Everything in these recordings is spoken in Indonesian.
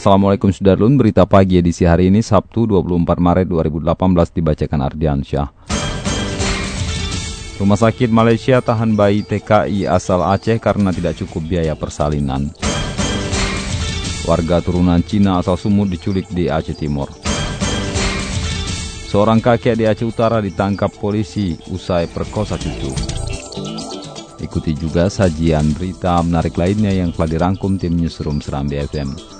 Assalamualaikum Sudarlun, berita pagi edisi hari ini Sabtu 24 Maret 2018 dibacakan Ardiansyah. Rumah sakit Malaysia tahan bayi TKI asal Aceh karena tidak cukup biaya persalinan. Warga turunan Cina asal Sumut diculik di Aceh Timur. Seorang kakek di Aceh Utara ditangkap polisi usai perkosa cucu. Ikuti juga sajian berita menarik lainnya yang telah dirangkum tim Newsroom Serambi FM.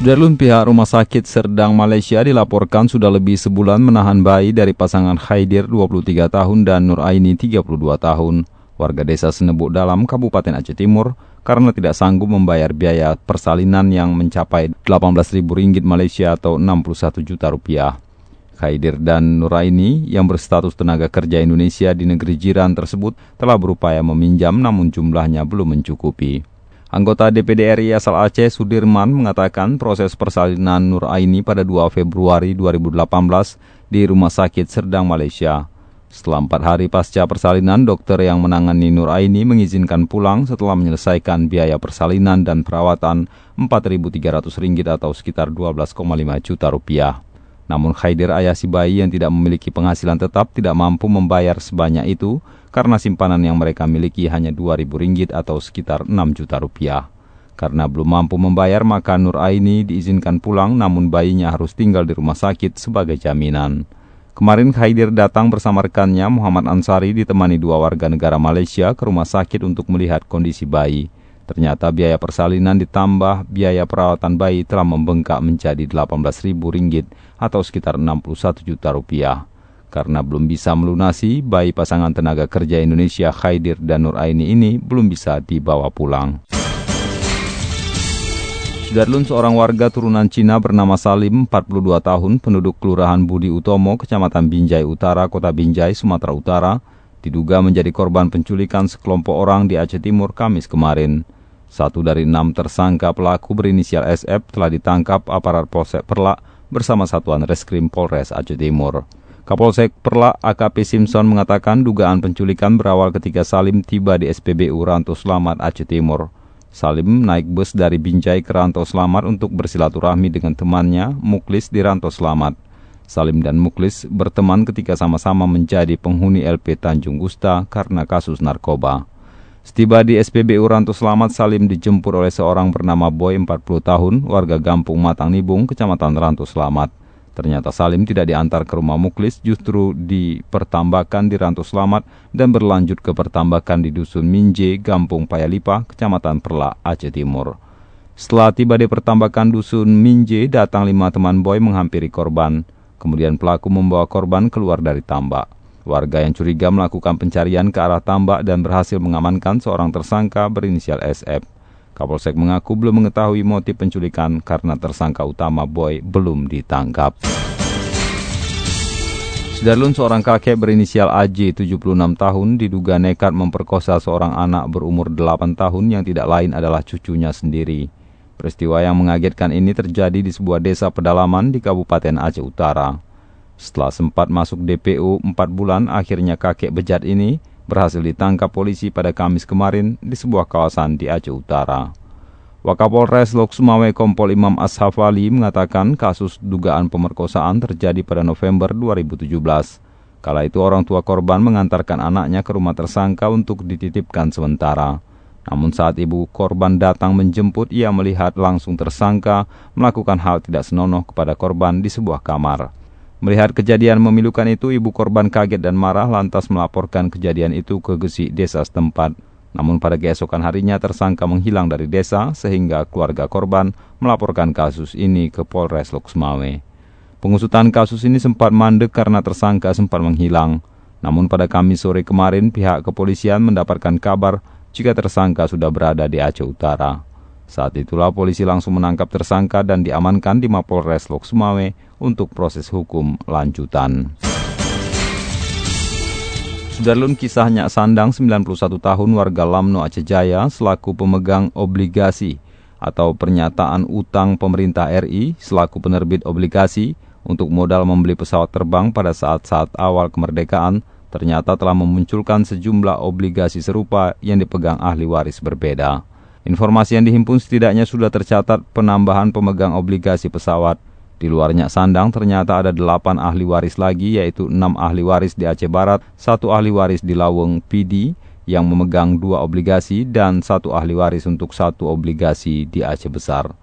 Sudarlun pihak Rumah Sakit Serdang Malaysia dilaporkan sudah lebih sebulan menahan bayi dari pasangan Khaidir 23 tahun dan Nur Aini 32 tahun, warga desa Senebuk Dalam, Kabupaten Aceh Timur, karena tidak sanggup membayar biaya persalinan yang mencapai Rp18.000 Malaysia atau 61 juta rupiah. Khaidir dan Nur Aini yang berstatus tenaga kerja Indonesia di negeri jiran tersebut telah berupaya meminjam namun jumlahnya belum mencukupi. Anggota DPD RI asal Aceh Sudirman mengatakan proses persalinan Nur Aini pada 2 Februari 2018 di Rumah Sakit Serdang, Malaysia. Setelah empat hari pasca persalinan, dokter yang menangani Nur Aini mengizinkan pulang setelah menyelesaikan biaya persalinan dan perawatan Rp4.300 atau sekitar 12,5 juta rupiah. Namun Khaidir ayah si yang tidak memiliki penghasilan tetap tidak mampu membayar sebanyak itu karena simpanan yang mereka miliki hanya Rp2.000 atau sekitar 6 juta rupiah. Karena belum mampu membayar maka Nur Aini diizinkan pulang namun bayinya harus tinggal di rumah sakit sebagai jaminan. Kemarin Khaidir datang bersama rekannya Muhammad Ansari ditemani dua warga negara Malaysia ke rumah sakit untuk melihat kondisi bayi. Ternyata biaya persalinan ditambah biaya perawatan bayi telah membengkak menjadi Rp18.000 atau sekitar 61 juta rupiah. Karena belum bisa melunasi, bayi pasangan tenaga kerja Indonesia Khaidir dan Nur Aini ini belum bisa dibawa pulang. Sudarlun seorang warga turunan Cina bernama Salim, 42 tahun, penduduk Kelurahan Budi Utomo, Kecamatan Binjai Utara, Kota Binjai, Sumatera Utara, diduga menjadi korban penculikan sekelompok orang di Aceh Timur Kamis kemarin. Satu dari enam tersangka pelaku berinisial SF telah ditangkap aparat Polsek Perlak bersama Satuan Reskrim Polres Aceh Timur. Kapolsek Perlak AKP Simpson mengatakan dugaan penculikan berawal ketika Salim tiba di SPBU Ranto Selamat Aceh Timur. Salim naik bus dari Binjai ke Ranto Selamat untuk bersilaturahmi dengan temannya, Muklis di Ranto Selamat. Salim dan Muklis berteman ketika sama-sama menjadi penghuni LP Tanjung Gusta karena kasus narkoba. Setiba di SPBU Rantu Selamat, Salim dijemput oleh seorang bernama Boy 40 tahun, warga Gampung Matang Nibung, Kecamatan Rantu Selamat. Ternyata Salim tidak diantar ke rumah Muklis, justru dipertambakan di Rantu Selamat dan berlanjut ke pertambakan di Dusun Minje, Gampung Payalipa, Kecamatan Perla, Aceh Timur. Setelah tiba di pertambakan Dusun Minje, datang lima teman Boy menghampiri korban. Kemudian pelaku membawa korban keluar dari tambak. Warga yang curiga melakukan pencarian ke arah tambak dan berhasil mengamankan seorang tersangka berinisial SF. Kapolsek mengaku belum mengetahui motif penculikan karena tersangka utama Boy belum ditangkap. Sudarlun seorang kakek berinisial AJ 76 tahun diduga nekat memperkosa seorang anak berumur 8 tahun yang tidak lain adalah cucunya sendiri. Peristiwa yang mengagetkan ini terjadi di sebuah desa pedalaman di Kabupaten Aceh Utara. Setelah sempat masuk DPO 4 bulan, akhirnya kakek bejat ini berhasil ditangkap polisi pada Kamis kemarin di sebuah kawasan di Aceh Utara. Wakapolres Lok Sumawe Kompol Imam Ashafali mengatakan kasus dugaan pemerkosaan terjadi pada November 2017. Kala itu orang tua korban mengantarkan anaknya ke rumah tersangka untuk dititipkan sementara. Namun saat ibu korban datang menjemput, ia melihat langsung tersangka melakukan hal tidak senonoh kepada korban di sebuah kamar. Melihat kejadian memilukan itu, ibu korban kaget dan marah lantas melaporkan kejadian itu ke gesi desa setempat. Namun pada keesokan harinya tersangka menghilang dari desa sehingga keluarga korban melaporkan kasus ini ke Polres Loksmawe. Pengusutan kasus ini sempat mandek karena tersangka sempat menghilang. Namun pada Kamis sore kemarin pihak kepolisian mendapatkan kabar jika tersangka sudah berada di Aceh Utara. Saat itulah polisi langsung menangkap tersangka dan diamankan di Mapolres Loksmawe untuk proses hukum lanjutan. Sudarlun kisah Nyak Sandang 91 tahun warga Lamno Aceh Jaya selaku pemegang obligasi atau pernyataan utang pemerintah RI selaku penerbit obligasi untuk modal membeli pesawat terbang pada saat-saat awal kemerdekaan ternyata telah memunculkan sejumlah obligasi serupa yang dipegang ahli waris berbeda. Informasi yang dihimpun setidaknya sudah tercatat penambahan pemegang obligasi pesawat di luarnya Sandang ternyata ada delapan ahli waris lagi yaitu enam ahli waris di Aceh Barat, satu ahli waris di Laweng PD yang memegang dua obligasi dan satu ahli waris untuk satu obligasi di Aceh Besar.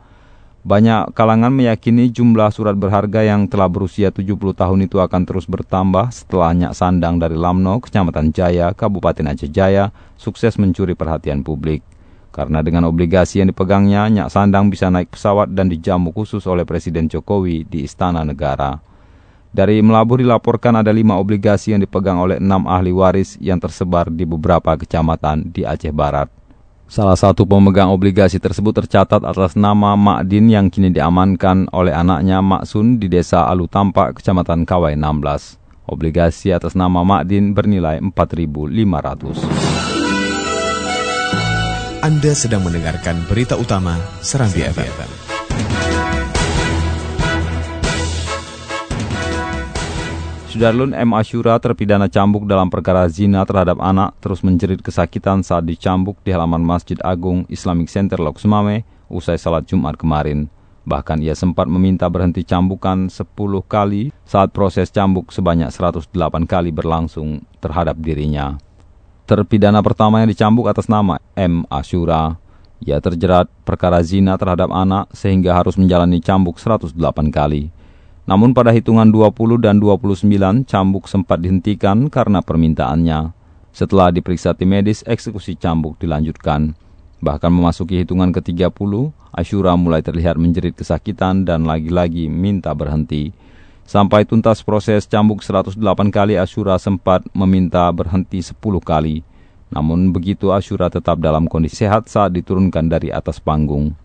Banyak kalangan meyakini jumlah surat berharga yang telah berusia 70 tahun itu akan terus bertambah setelah Nyak Sandang dari Lamno, Kecamatan Jaya, Kabupaten Aceh Jaya, sukses mencuri perhatian publik. Karena dengan obligasi yang dipegangnya, Nyak Sandang bisa naik pesawat dan dijamu khusus oleh Presiden Jokowi di Istana Negara. Dari Melabur dilaporkan ada lima obligasi yang dipegang oleh enam ahli waris yang tersebar di beberapa kecamatan di Aceh Barat. Salah satu pemegang obligasi tersebut tercatat atas nama Makdin yang kini diamankan oleh anaknya Maksun di desa Alu Tampak, Kecamatan Kawai 16. Obligasi atas nama Makdin bernilai 4.500. Anda sedang mendengarkan berita utama Serambi FM. Sudarlun M. Asyura terpidana cambuk dalam perkara zina terhadap anak terus menjerit kesakitan saat dicambuk di halaman Masjid Agung Islamic Center Loksumame usai salat Jumat kemarin. Bahkan ia sempat meminta berhenti cambukan 10 kali saat proses cambuk sebanyak 108 kali berlangsung terhadap dirinya. Terpidana pertama yang dicambuk atas nama M. Asyura. Ia terjerat perkara zina terhadap anak sehingga harus menjalani cambuk 108 kali. Namun pada hitungan 20 dan 29, cambuk sempat dihentikan karena permintaannya. Setelah diperiksa tim medis, eksekusi cambuk dilanjutkan. Bahkan memasuki hitungan ke-30, Asyura mulai terlihat menjerit kesakitan dan lagi-lagi minta berhenti. Sampai tuntas proses cambuk 108 kali Asyura sempat meminta berhenti 10 kali. Namun begitu Asyura tetap dalam kondisi sehat saat diturunkan dari atas panggung.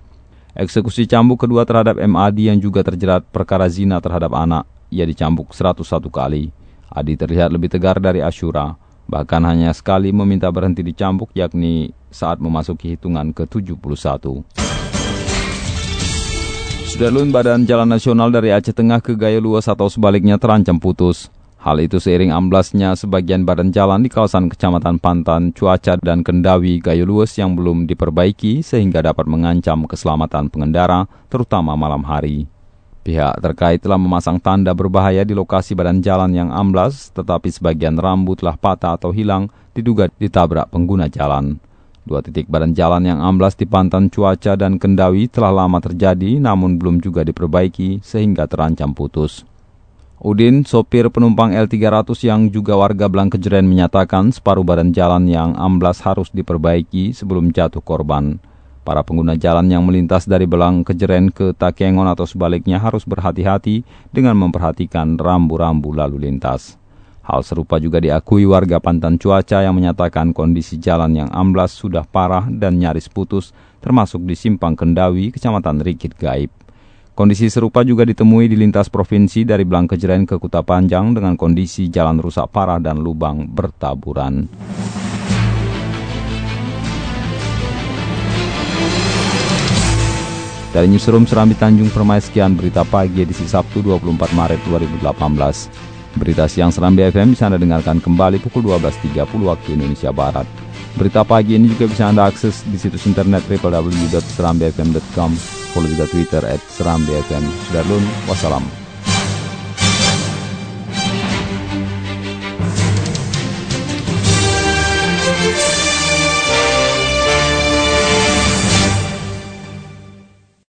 Eksekusi cambuk kedua terhadap MAD yang juga terjerat perkara zina terhadap anak. Ia dicambuk 101 kali. Adi terlihat lebih tegar dari Asyura. Bahkan hanya sekali meminta berhenti dicambuk yakni saat memasuki hitungan ke-71. Sudarlun Badan Jalan Nasional dari Aceh Tengah ke Gaya Luas atau sebaliknya terancam putus. Hal itu seiring amblasnya sebagian badan jalan di kawasan Kecamatan Pantan, Cuaca, dan Kendawi Gaya Luas yang belum diperbaiki sehingga dapat mengancam keselamatan pengendara, terutama malam hari. Pihak terkait telah memasang tanda berbahaya di lokasi badan jalan yang amblas, tetapi sebagian rambut telah patah atau hilang diduga ditabrak pengguna jalan. Dua titik badan jalan yang amblas di Pantan Cuaca dan Kendawi telah lama terjadi namun belum juga diperbaiki sehingga terancam putus. Udin, sopir penumpang L300 yang juga warga Blangkejeren menyatakan separuh badan jalan yang amblas harus diperbaiki sebelum jatuh korban. Para pengguna jalan yang melintas dari Belang Kejeren ke Takengon atau sebaliknya harus berhati-hati dengan memperhatikan rambu-rambu lalu lintas. Hal serupa juga diakui warga Pantan Cuaca yang menyatakan kondisi jalan yang amblas sudah parah dan nyaris putus, termasuk di Simpang Kendawi, Kecamatan Rikit Gaib. Kondisi serupa juga ditemui di lintas provinsi dari Blangkejeren ke Kuta Panjang dengan kondisi jalan rusak parah dan lubang bertaburan. Dari Newsroom Serambi Tanjung Permai sekian berita pagi edisi Sabtu 24 Maret 2018. Berita siang Serambi FM bisa Anda dengarkan kembali pukul 12.30 waktu Indonesia Barat. Berita pagi ini juga bisa Anda akses di situs internet www.serambifm.com. Follow juga Twitter at Serambi FM. Sudah dulu, wassalam.